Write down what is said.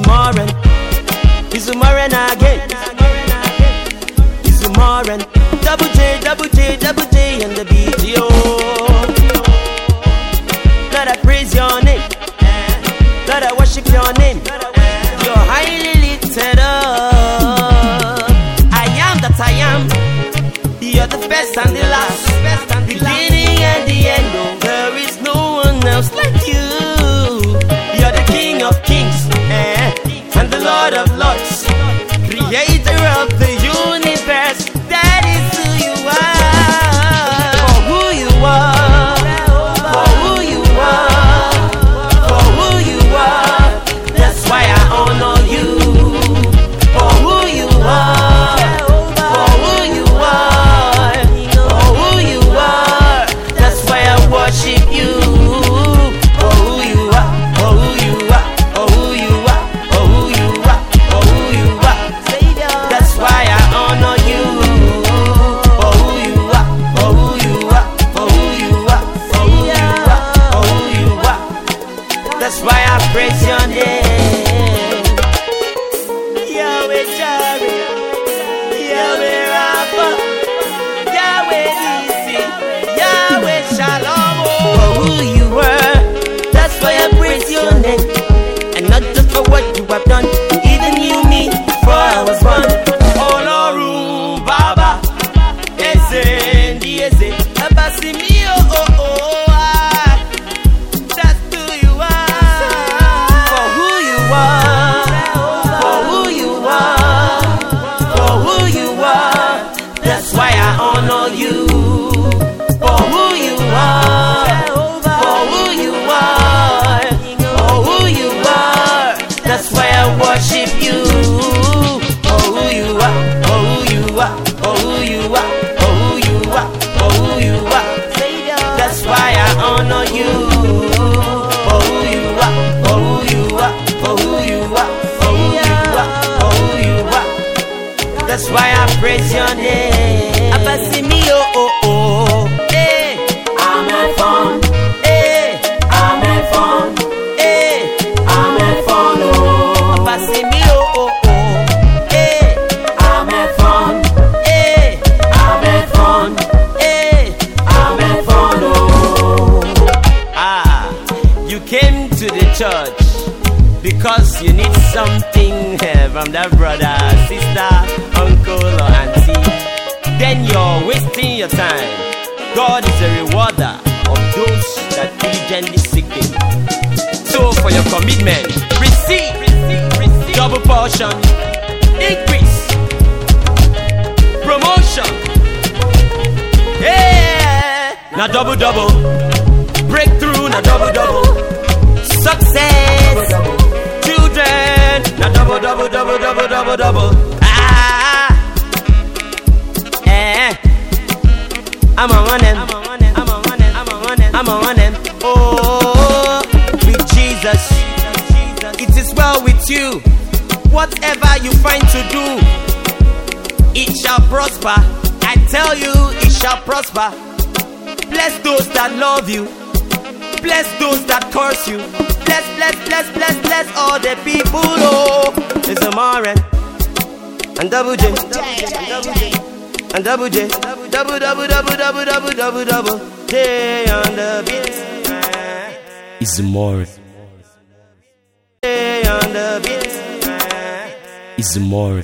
Izumoren, Izumoren again. Izumoren, double J, double J, double J, and the BGO. Lord, I praise your name. Lord, I worship your name. You're highly lifted up. I am that I am. You're the best and the last. Beginning and the end. Oh, there is no one else like you. Your name. Yahweh Jireh, Yahweh Rapha, Yahweh Nisi, Yahweh Shalom. For who you were, that's why I praise your name. And not just for what you have done, you even knew me before I was born. Ọlọ́run bàbá, eze ndi eze, worship you. For who you are. For who you are. For who you are. For who you are. For who you are. That's why I honor you. For who you are, for who you are, for who you are, for who you are, for who you are. That's why I praise your name. From that brother, sister, uncle, or auntie. Then you're wasting your time. God is a rewarder of those that diligently seek Him. So, for your commitment, receive, double portion, increase, promotion. Yeah, now double double double double double. Ah, eh, I'm one end, I'm one end, I'm one end, I'm on one. Oh, with Jesus, it is well with you. Whatever you find to do, it shall prosper. I tell you, it shall prosper. Bless those that love you. Bless those that curse you. Bless, bless, bless, bless, bless all the people. Oh, it's a Maran and double J, and double J, double double double double double double double J on the beat. Is more. J on the beat. Is more.